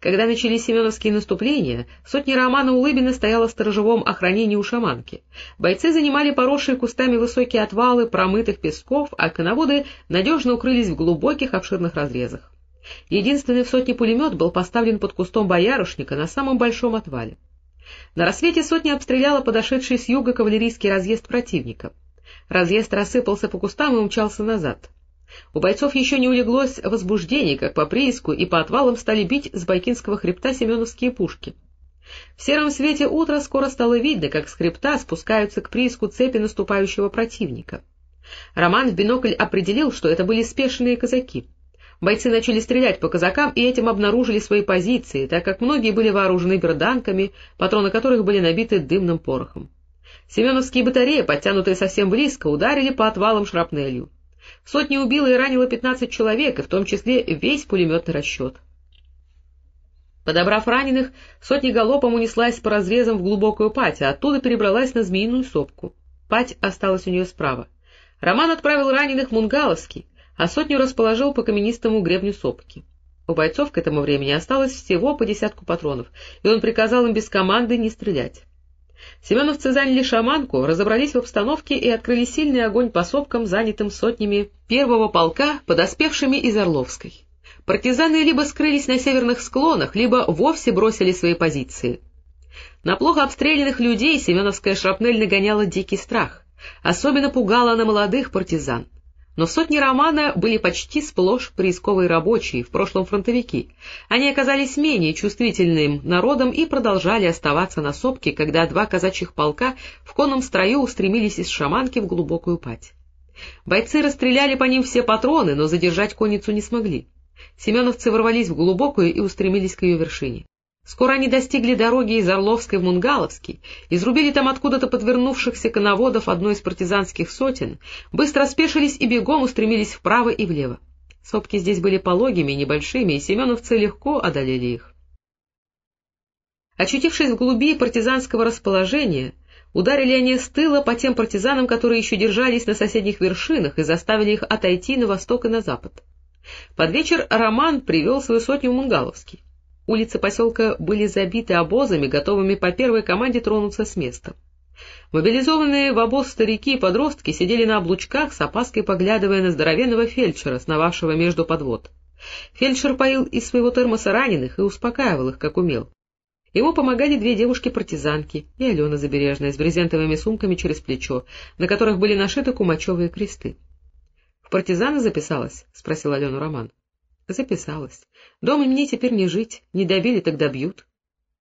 Когда начались семеновские наступления, сотня Романа Улыбина стояла в сторожевом охранении у шаманки. Бойцы занимали поросшие кустами высокие отвалы промытых песков, а коноводы надежно укрылись в глубоких обширных разрезах. Единственный в сотне пулемет был поставлен под кустом боярышника на самом большом отвале. На рассвете сотня обстреляла подошедший с юга кавалерийский разъезд противника. Разъезд рассыпался по кустам и умчался назад. У бойцов еще не улеглось возбуждение, как по прииску и по отвалам стали бить с Байкинского хребта семеновские пушки. В сером свете утра скоро стало видно, как с хребта спускаются к прииску цепи наступающего противника. Роман в бинокль определил, что это были спешенные казаки. Бойцы начали стрелять по казакам и этим обнаружили свои позиции, так как многие были вооружены берданками, патроны которых были набиты дымным порохом. Семеновские батареи, подтянутые совсем близко, ударили по отвалам шрапнелью. Сотня убила и ранила пятнадцать человек, и в том числе весь пулеметный расчет. Подобрав раненых, сотня галопом унеслась по разрезам в глубокую пать, а оттуда перебралась на змеиную сопку. Пать осталась у нее справа. Роман отправил раненых в Мунгаловский, а сотню расположил по каменистому гребню сопки. У бойцов к этому времени осталось всего по десятку патронов, и он приказал им без команды не стрелять. Семеновцы заняли шаманку, разобрались в обстановке и открыли сильный огонь по сопкам, занятым сотнями первого полка, подоспевшими из Орловской. Партизаны либо скрылись на северных склонах, либо вовсе бросили свои позиции. На плохо обстрелянных людей семеновская шрапнель нагоняла дикий страх. Особенно пугала она молодых партизан. Но сотни романа были почти сплошь приисковые рабочие, в прошлом фронтовики. Они оказались менее чувствительным народом и продолжали оставаться на сопке, когда два казачьих полка в конном строю устремились из шаманки в глубокую пать. Бойцы расстреляли по ним все патроны, но задержать конницу не смогли. Семеновцы ворвались в глубокую и устремились к ее вершине. Скоро они достигли дороги из Орловской в Мунгаловский, изрубили там откуда-то подвернувшихся коноводов одной из партизанских сотен, быстро спешились и бегом устремились вправо и влево. Сопки здесь были пологими и небольшими, и семеновцы легко одолели их. Очутившись в глуби партизанского расположения, ударили они с тыла по тем партизанам, которые еще держались на соседних вершинах, и заставили их отойти на восток и на запад. Под вечер Роман привел свою сотню в Мунгаловский. Улицы поселка были забиты обозами, готовыми по первой команде тронуться с места. Мобилизованные в обоз старики и подростки сидели на облучках, с опаской поглядывая на здоровенного фельдшера, сновавшего между подвод. Фельдшер поил из своего термоса раненых и успокаивал их, как умел. Ему помогали две девушки-партизанки и Алена Забережная с брезентовыми сумками через плечо, на которых были нашиты кумачевые кресты. — В партизаны записалась? — спросил Алену Роман. Записалась. Дома мне теперь не жить, не добили, так добьют.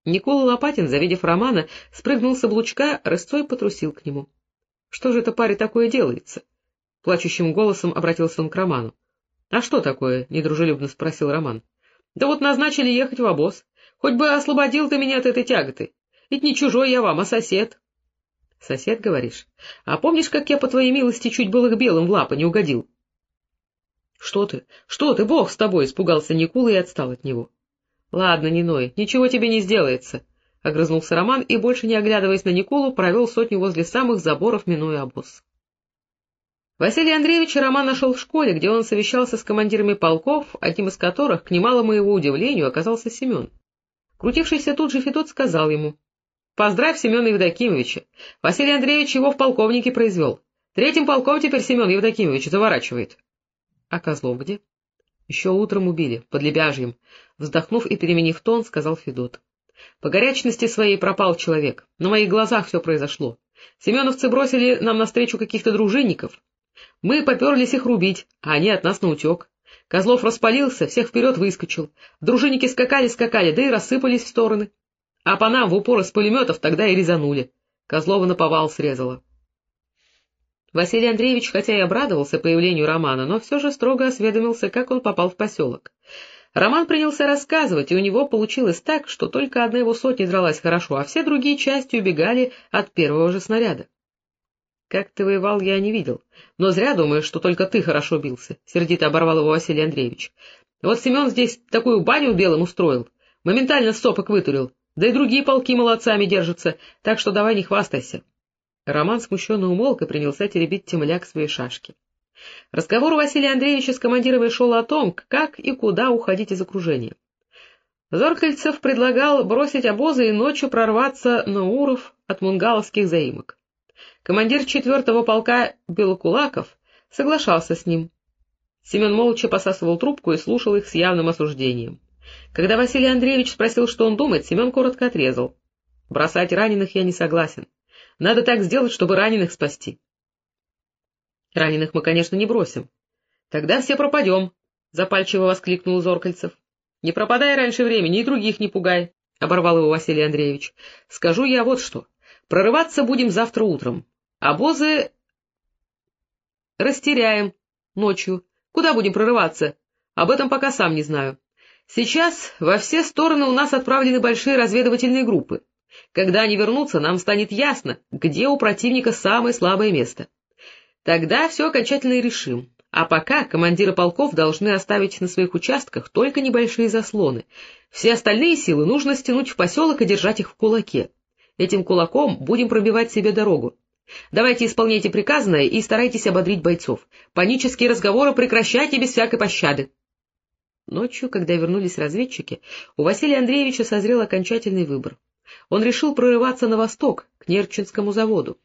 Никола Лопатин, завидев Романа, спрыгнул с облучка, рысцой потрусил к нему. — Что же это паре такое делается? — плачущим голосом обратился он к Роману. — А что такое? — недружелюбно спросил Роман. — Да вот назначили ехать в обоз. Хоть бы освободил ты меня от этой тяготы. Ведь не чужой я вам, а сосед. — Сосед, говоришь? А помнишь, как я, по твоей милости, чуть было к белым в лапы не угодил? — Что ты? Что ты? Бог с тобой! — испугался Никула и отстал от него. — Ладно, не ной, ничего тебе не сделается, — огрызнулся Роман и, больше не оглядываясь на Никулу, провел сотню возле самых заборов, минуя обоз. Василий Андреевич Роман нашел в школе, где он совещался с командирами полков, одним из которых, к немалому его удивлению, оказался Семен. Крутившийся тут же Федот сказал ему, — Поздравь Семена Евдокимовича. Василий Андреевич его в полковнике произвел. Третьим полком теперь Семен Евдокимович заворачивает. — А Козлов где? — Еще утром убили, под Лебяжьем. Вздохнув и переменив тон, сказал Федот. — По горячности своей пропал человек. На моих глазах все произошло. Семеновцы бросили нам навстречу каких-то дружинников. Мы поперлись их рубить, а они от нас наутек. Козлов распалился, всех вперед выскочил. Дружинники скакали-скакали, да и рассыпались в стороны. А по нам в упор из пулеметов тогда и резанули. Козлова наповал срезала. Василий Андреевич хотя и обрадовался появлению Романа, но все же строго осведомился, как он попал в поселок. Роман принялся рассказывать, и у него получилось так, что только одна его сотня дралась хорошо, а все другие части убегали от первого же снаряда. — Как ты воевал, я не видел. Но зря думаешь, что только ты хорошо бился, — сердито оборвал его Василий Андреевич. — Вот Семен здесь такую баню белым устроил, моментально сопок вытурил, да и другие полки молодцами держатся, так что давай не хвастайся. Роман смущенно умолк и принялся теребить темляк своей шашки. Разговор Василия Андреевича с командирами шел о том, как и куда уходить из окружения. Зоркальцев предлагал бросить обозы и ночью прорваться на Уров от мунгаловских заимок. Командир четвертого полка Белокулаков соглашался с ним. Семен молча посасывал трубку и слушал их с явным осуждением. Когда Василий Андреевич спросил, что он думает, Семен коротко отрезал. — Бросать раненых я не согласен. Надо так сделать, чтобы раненых спасти. — Раненых мы, конечно, не бросим. — Тогда все пропадем, — запальчиво воскликнул Зоркальцев. — Не пропадай раньше времени и других не пугай, — оборвал его Василий Андреевич. — Скажу я вот что. Прорываться будем завтра утром. Обозы растеряем ночью. Куда будем прорываться? Об этом пока сам не знаю. Сейчас во все стороны у нас отправлены большие разведывательные группы. Когда они вернутся, нам станет ясно, где у противника самое слабое место. Тогда все окончательно и решим. А пока командиры полков должны оставить на своих участках только небольшие заслоны. Все остальные силы нужно стянуть в поселок и держать их в кулаке. Этим кулаком будем пробивать себе дорогу. Давайте исполняйте приказанное и старайтесь ободрить бойцов. Панические разговоры прекращайте без всякой пощады. Ночью, когда вернулись разведчики, у Василия Андреевича созрел окончательный выбор. Он решил прорываться на восток, к Нерчинскому заводу.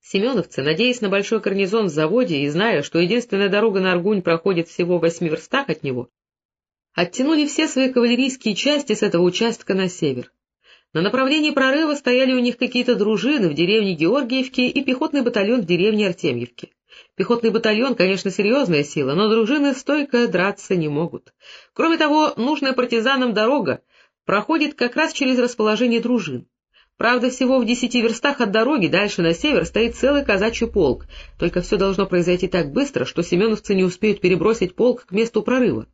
Семеновцы, надеясь на большой гарнизон в заводе и зная, что единственная дорога на Аргунь проходит всего в восьми верстах от него, оттянули все свои кавалерийские части с этого участка на север. На направлении прорыва стояли у них какие-то дружины в деревне Георгиевке и пехотный батальон в деревне Артемьевке. Пехотный батальон, конечно, серьезная сила, но дружины стойко драться не могут. Кроме того, нужная партизанам дорога проходит как раз через расположение дружин. Правда, всего в десяти верстах от дороги дальше на север стоит целый казачий полк, только все должно произойти так быстро, что семеновцы не успеют перебросить полк к месту прорыва.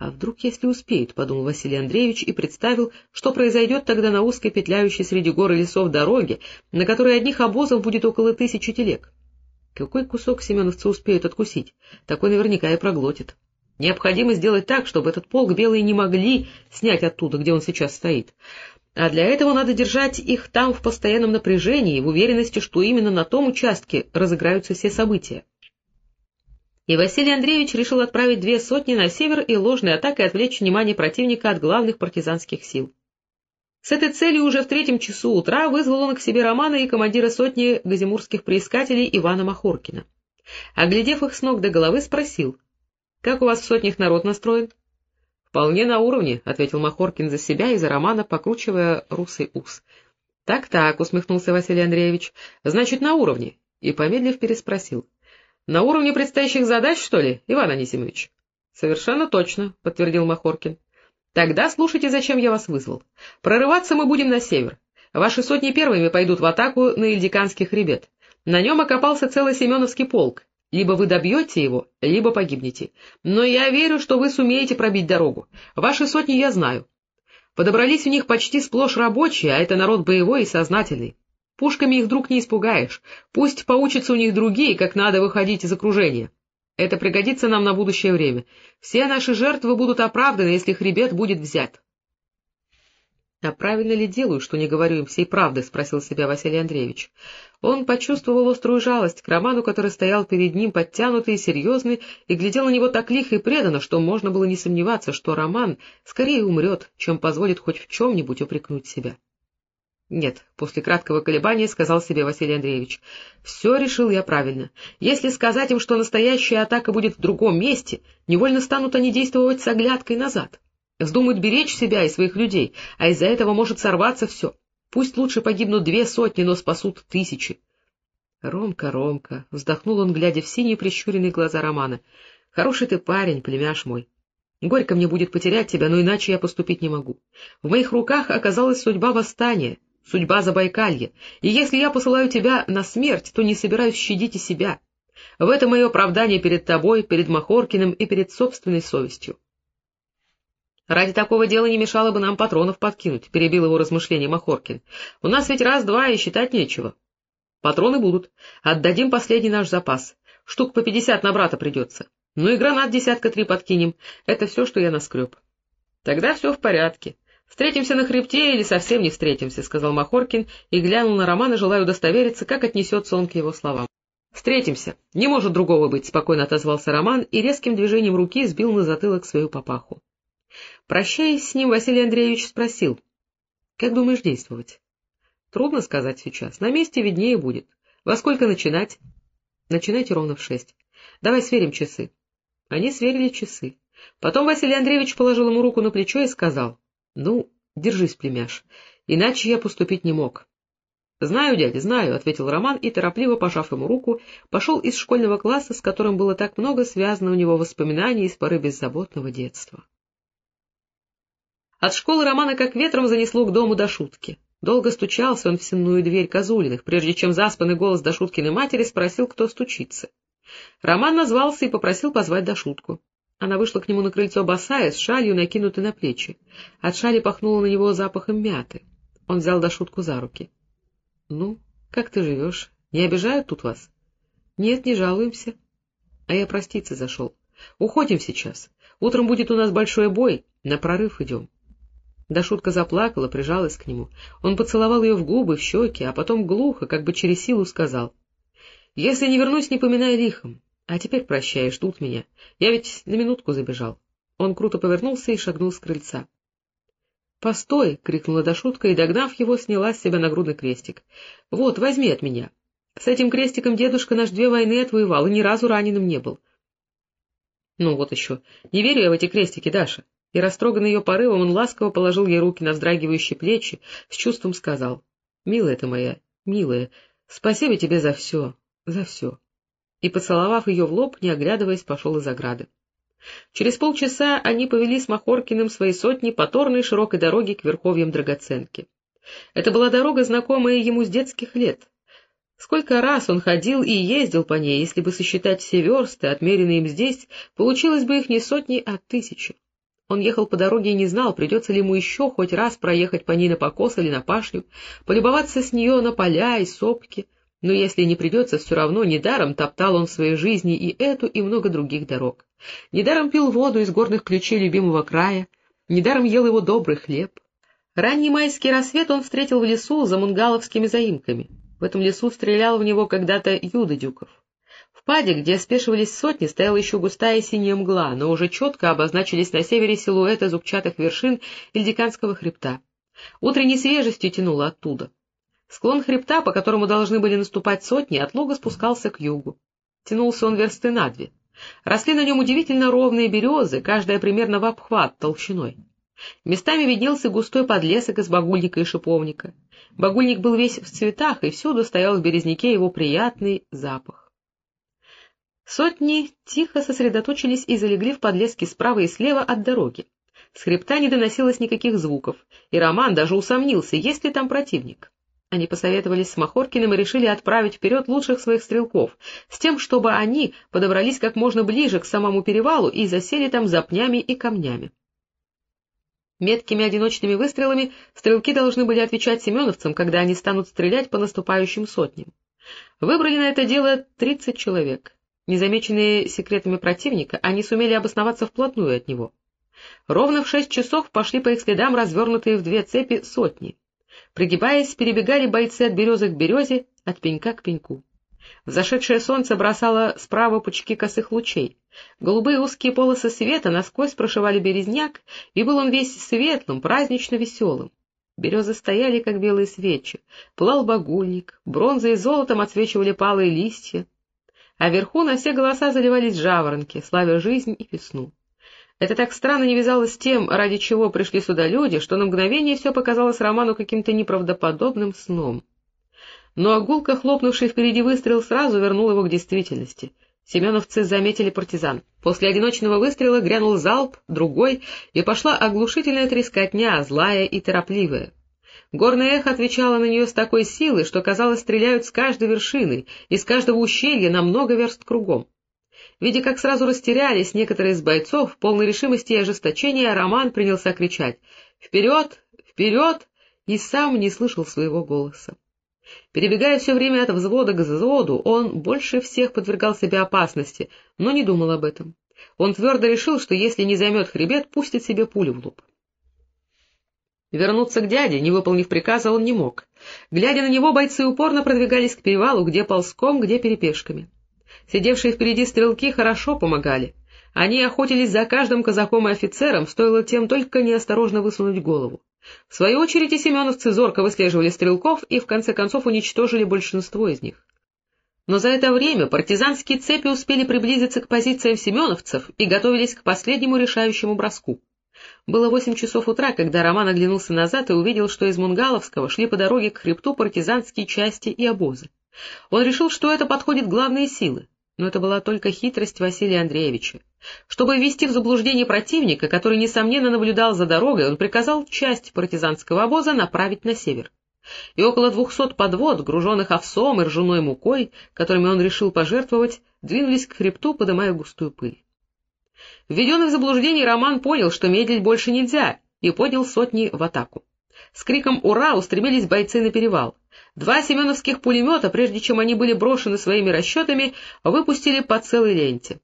А вдруг, если успеют, — подумал Василий Андреевич и представил, что произойдет тогда на узкой петляющей среди гор и лесов дороге, на которой одних обозов будет около тысячи телег. Какой кусок семеновцы успеют откусить, такой наверняка и проглотит. Необходимо сделать так, чтобы этот полк белые не могли снять оттуда, где он сейчас стоит. А для этого надо держать их там в постоянном напряжении, в уверенности, что именно на том участке разыграются все события. И Василий Андреевич решил отправить две сотни на север и ложной атакой отвлечь внимание противника от главных партизанских сил. С этой целью уже в третьем часу утра вызвал он к себе Романа и командира сотни газимурских приискателей Ивана Махоркина. Оглядев их с ног до головы, спросил, — Как у вас в сотнях народ настроен? — Вполне на уровне, — ответил Махоркин за себя и за Романа, покручивая русый ус. Так — Так-так, — усмехнулся Василий Андреевич, — значит, на уровне, и, помедлив, переспросил. — На уровне предстоящих задач, что ли, Иван Анисимович? — Совершенно точно, — подтвердил Махоркин. Тогда слушайте, зачем я вас вызвал. Прорываться мы будем на север. Ваши сотни первыми пойдут в атаку на Ильдиканский хребет. На нем окопался целый Семеновский полк. Либо вы добьете его, либо погибнете. Но я верю, что вы сумеете пробить дорогу. Ваши сотни я знаю. Подобрались у них почти сплошь рабочие, а это народ боевой и сознательный. Пушками их вдруг не испугаешь. Пусть поучатся у них другие, как надо выходить из окружения. Это пригодится нам на будущее время. Все наши жертвы будут оправданы, если хребет будет взят. — А правильно ли делаю, что не говорю им всей правды? — спросил себя Василий Андреевич. Он почувствовал острую жалость к Роману, который стоял перед ним подтянутый и серьезный, и глядел на него так лихо и преданно, что можно было не сомневаться, что Роман скорее умрет, чем позволит хоть в чем-нибудь упрекнуть себя. Нет, после краткого колебания сказал себе Василий Андреевич. Все решил я правильно. Если сказать им, что настоящая атака будет в другом месте, невольно станут они действовать с оглядкой назад. Вздумают беречь себя и своих людей, а из-за этого может сорваться все. Пусть лучше погибнут две сотни, но спасут тысячи. Ромка, Ромка, вздохнул он, глядя в синие прищуренные глаза Романа. Хороший ты парень, племяш мой. Горько мне будет потерять тебя, но иначе я поступить не могу. В моих руках оказалась судьба восстания — судьба Забайкалья, и если я посылаю тебя на смерть, то не собираюсь щадить и себя. В этом мое оправдание перед тобой, перед Махоркиным и перед собственной совестью. Ради такого дела не мешало бы нам патронов подкинуть, — перебил его размышление Махоркин. У нас ведь раз-два и считать нечего. Патроны будут. Отдадим последний наш запас. Штук по пятьдесят на брата придется. Ну и гранат десятка три подкинем. Это все, что я наскреб. Тогда все в порядке. «Встретимся на хребте или совсем не встретимся», — сказал Махоркин и глянул на Романа, желая удостовериться, как отнесется он к его словам. «Встретимся. Не может другого быть», — спокойно отозвался Роман и резким движением руки сбил на затылок свою папаху. Прощаясь с ним, Василий Андреевич спросил, — Как думаешь действовать? — Трудно сказать сейчас. На месте виднее будет. Во сколько начинать? — Начинайте ровно в шесть. Давай сверим часы. Они сверили часы. Потом Василий Андреевич положил ему руку на плечо и сказал, — Ну, держись, племяш, иначе я поступить не мог. — Знаю, дядя, знаю, — ответил Роман и, торопливо пожав ему руку, пошел из школьного класса, с которым было так много связано у него воспоминаний из поры беззаботного детства. От школы Романа как ветром занесло к дому до шутки. Долго стучался он в сенную дверь Козулиных, прежде чем заспанный голос до Шуткиной матери спросил, кто стучится. Роман назвался и попросил позвать до шутку. Она вышла к нему на крыльцо босая, с шалью, накинутой на плечи. От шали пахнуло на него запахом мяты. Он взял до шутку за руки. — Ну, как ты живешь? Не обижают тут вас? — Нет, не жалуемся. — А я проститься зашел. Уходим сейчас. Утром будет у нас большой бой, на прорыв идем. Дашутка заплакала, прижалась к нему. Он поцеловал ее в губы, в щеки, а потом глухо, как бы через силу сказал. — Если не вернусь, не поминай лихом. А теперь прощай, ждут меня. Я ведь на минутку забежал. Он круто повернулся и шагнул с крыльца. — Постой! — крикнула Дашутка и, догнав его, сняла с себя нагрудный крестик. — Вот, возьми от меня. С этим крестиком дедушка наш две войны отвоевал и ни разу раненым не был. — Ну вот еще. Не верю я в эти крестики, Даша и, растроганный ее порывом, он ласково положил ей руки на вздрагивающие плечи, с чувством сказал, — Милая ты моя, милая, спасибо тебе за все, за все. И, поцеловав ее в лоб, не оглядываясь, пошел из ограды. Через полчаса они повели с Махоркиным свои сотни по торной широкой дороге к верховьям Драгоценки. Это была дорога, знакомая ему с детских лет. Сколько раз он ходил и ездил по ней, если бы сосчитать все версты, отмеренные им здесь, получилось бы их не сотни, а тысячи. Он ехал по дороге и не знал, придется ли ему еще хоть раз проехать по ней на покос или на пашню, полюбоваться с нее на поля и сопки, но если не придется, все равно недаром топтал он в своей жизни и эту, и много других дорог. Недаром пил воду из горных ключей любимого края, недаром ел его добрый хлеб. Ранний майский рассвет он встретил в лесу за мунгаловскими заимками. В этом лесу стрелял в него когда-то Юда Дюков. В паде, где спешивались сотни, стояла еще густая синяя мгла, но уже четко обозначились на севере силуэты зубчатых вершин Ильдиканского хребта. Утренней свежестью тянуло оттуда. Склон хребта, по которому должны были наступать сотни, от луга спускался к югу. Тянулся он версты на две. Росли на нем удивительно ровные березы, каждая примерно в обхват толщиной. Местами виднелся густой подлесок из багульника и шиповника. Багульник был весь в цветах, и всюду стоял в березняке его приятный запах. Сотни тихо сосредоточились и залегли в подлеске справа и слева от дороги. С хребта не доносилось никаких звуков, и Роман даже усомнился, есть ли там противник. Они посоветовались с Махоркиным и решили отправить вперед лучших своих стрелков, с тем, чтобы они подобрались как можно ближе к самому перевалу и засели там за пнями и камнями. Меткими одиночными выстрелами стрелки должны были отвечать семеновцам, когда они станут стрелять по наступающим сотням. Выбрали на это дело тридцать человек. Незамеченные секретами противника, они сумели обосноваться вплотную от него. Ровно в шесть часов пошли по их следам развернутые в две цепи сотни. Пригибаясь, перебегали бойцы от березы к березе, от пенька к пеньку. Взошедшее солнце бросало справа пучки косых лучей. Голубые узкие полосы света насквозь прошивали березняк, и был он весь светлым, празднично веселым. Березы стояли, как белые свечи, плал багульник, бронзой и золотом отсвечивали палые листья, а вверху на все голоса заливались жаворонки, славя жизнь и весну. Это так странно не вязалось с тем, ради чего пришли сюда люди, что на мгновение все показалось Роману каким-то неправдоподобным сном. Но огулка, хлопнувший впереди выстрел, сразу вернул его к действительности. Семеновцы заметили партизан. После одиночного выстрела грянул залп, другой, и пошла оглушительная трескотня, злая и торопливая. Горное эхо отвечало на нее с такой силой, что, казалось, стреляют с каждой вершины, из каждого ущелья на много верст кругом. Видя, как сразу растерялись некоторые из бойцов, полной решимости и ожесточения, Роман принялся кричать «Вперед! Вперед!» и сам не слышал своего голоса. Перебегая все время от взвода к взводу, он больше всех подвергал себе опасности, но не думал об этом. Он твердо решил, что если не займет хребет, пустит себе пулю в лоб. Вернуться к дяде, не выполнив приказа, он не мог. Глядя на него, бойцы упорно продвигались к перевалу, где ползком, где перепешками. Сидевшие впереди стрелки хорошо помогали. Они охотились за каждым казаком и офицером, стоило тем только неосторожно высунуть голову. В свою очередь и семеновцы зорко выслеживали стрелков и в конце концов уничтожили большинство из них. Но за это время партизанские цепи успели приблизиться к позициям семеновцев и готовились к последнему решающему броску. Было восемь часов утра, когда Роман оглянулся назад и увидел, что из Мунгаловского шли по дороге к хребту партизанские части и обозы. Он решил, что это подходит главные силы, но это была только хитрость Василия Андреевича. Чтобы ввести в заблуждение противника, который, несомненно, наблюдал за дорогой, он приказал часть партизанского обоза направить на север. И около двухсот подвод, груженных овсом и ржаной мукой, которыми он решил пожертвовать, двинулись к хребту, подымая густую пыль. Введенный в заблуждение Роман понял, что медлить больше нельзя, и поднял сотни в атаку. С криком «Ура!» устремились бойцы на перевал. Два семеновских пулемета, прежде чем они были брошены своими расчетами, выпустили по целой ленте.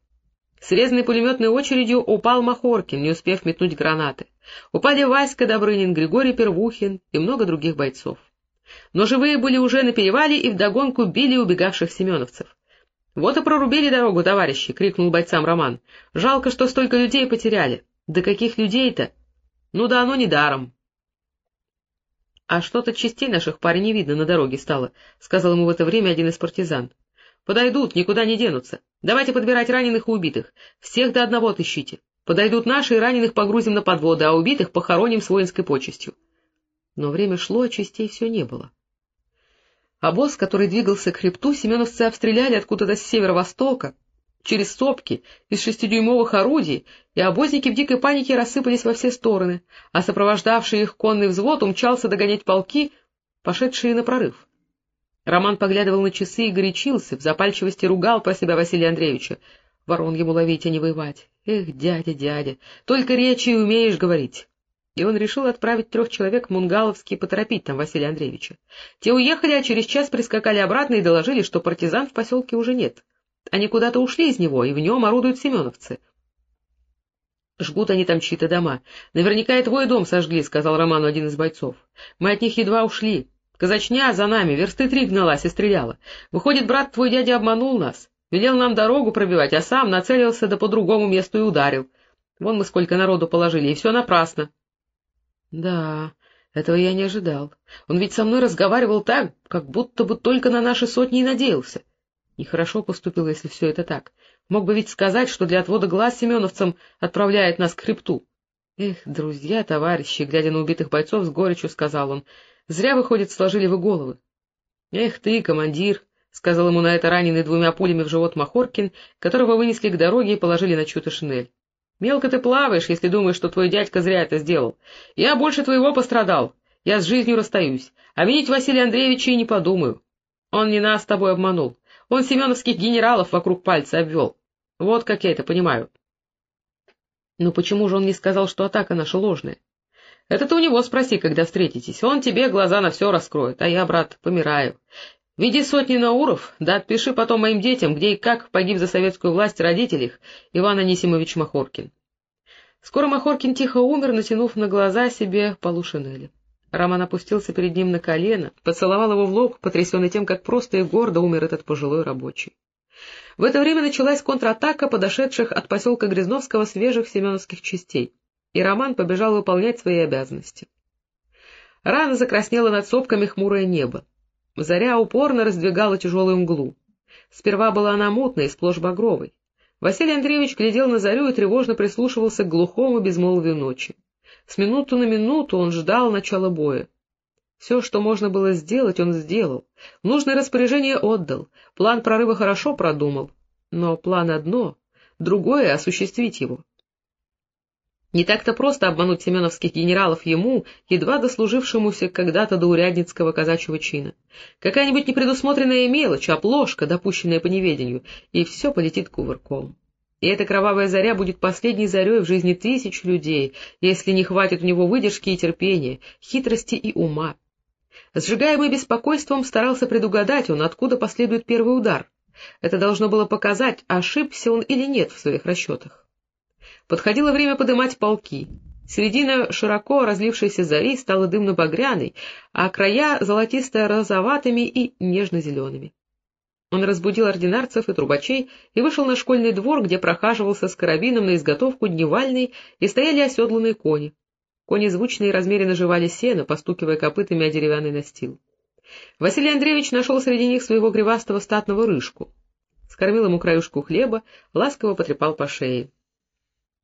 Срезанный пулеметной очередью упал Махоркин, не успев метнуть гранаты. Упали Васька Добрынин, Григорий Первухин и много других бойцов. Но живые были уже на перевале и вдогонку били убегавших семеновцев. — Вот и прорубили дорогу, товарищи! — крикнул бойцам Роман. — Жалко, что столько людей потеряли. Да каких людей-то? Ну да оно не даром. — А что-то частей наших парень не видно на дороге стало, — сказал ему в это время один из партизан. Подойдут, никуда не денутся. Давайте подбирать раненых и убитых. Всех до одного отыщите. Подойдут наши, и раненых погрузим на подводы, а убитых похороним с воинской почестью. Но время шло, а частей все не было. Обоз, который двигался к хребту, семеновцы обстреляли откуда-то с северо-востока, через сопки, из шестидюймовых орудий, и обозники в дикой панике рассыпались во все стороны, а сопровождавший их конный взвод умчался догонять полки, пошедшие на прорыв. Роман поглядывал на часы и горячился, в запальчивости ругал про себя Василия Андреевича. Ворон ему ловить, а не воевать. Эх, дядя, дядя, только речи умеешь говорить. И он решил отправить трех человек в Мунгаловский поторопить там Василия Андреевича. Те уехали, а через час прискакали обратно и доложили, что партизан в поселке уже нет. Они куда-то ушли из него, и в нем орудуют семеновцы. Жгут они там чьи-то дома. Наверняка и твой дом сожгли, — сказал Роману один из бойцов. Мы от них едва ушли. Казачня за нами, версты три гналась и стреляла. Выходит, брат твой дядя обманул нас, велел нам дорогу пробивать, а сам нацелился да по другому месту и ударил. Вон мы сколько народу положили, и все напрасно. — Да, этого я не ожидал. Он ведь со мной разговаривал так, как будто бы только на наши сотни и надеялся. Нехорошо поступил, если все это так. Мог бы ведь сказать, что для отвода глаз семеновцам отправляет нас к хребту. Эх, друзья, товарищи, глядя на убитых бойцов, с горечью сказал он, Зря, выходит, сложили вы головы. — Эх ты, командир, — сказал ему на это раненый двумя пулями в живот Махоркин, которого вынесли к дороге и положили на чью-то шинель. — Мелко ты плаваешь, если думаешь, что твой дядька зря это сделал. Я больше твоего пострадал. Я с жизнью расстаюсь. А винить Василия Андреевича и не подумаю. Он не нас с тобой обманул. Он семеновских генералов вокруг пальца обвел. Вот как я это понимаю. — Ну почему же он не сказал, что атака наша ложная? Это ты у него спроси, когда встретитесь. Он тебе глаза на все раскроет, а я, брат, помираю. Веди сотни науров, да отпиши потом моим детям, где и как погиб за советскую власть родитель их, Иван Анисимович Махоркин. Скоро Махоркин тихо умер, натянув на глаза себе полу шинели. Роман опустился перед ним на колено, поцеловал его в лоб, потрясенный тем, как просто и гордо умер этот пожилой рабочий. В это время началась контратака подошедших от поселка Грязновского свежих семеновских частей и Роман побежал выполнять свои обязанности. Рано закраснело над сопками хмурое небо. Заря упорно раздвигала тяжелую мглу. Сперва была она мутной, сплошь багровой. Василий Андреевич глядел на зарю и тревожно прислушивался к глухому безмолвию ночи. С минуту на минуту он ждал начала боя. Все, что можно было сделать, он сделал. Нужное распоряжение отдал, план прорыва хорошо продумал. Но план одно, другое — осуществить его. Не так-то просто обмануть семеновских генералов ему, едва дослужившемуся когда-то до урядницкого казачьего чина. Какая-нибудь непредусмотренная мелочь, оплошка, допущенная по неведению, и все полетит кувырком. И эта кровавая заря будет последней зарей в жизни тысяч людей, если не хватит у него выдержки и терпения, хитрости и ума. Сжигаемый беспокойством старался предугадать он, откуда последует первый удар. Это должно было показать, ошибся он или нет в своих расчетах. Подходило время подымать полки. Середина широко разлившейся зари стала дымно-багряной, а края золотисто-розоватыми и нежно-зелеными. Он разбудил ординарцев и трубачей и вышел на школьный двор, где прохаживался с карабином на изготовку дневальный, и стояли оседланные кони. Кони звучно и размеренно жевали сено, постукивая копытами о деревянный настил. Василий Андреевич нашел среди них своего гривастого статного рыжку. Скормил ему краюшку хлеба, ласково потрепал по шее.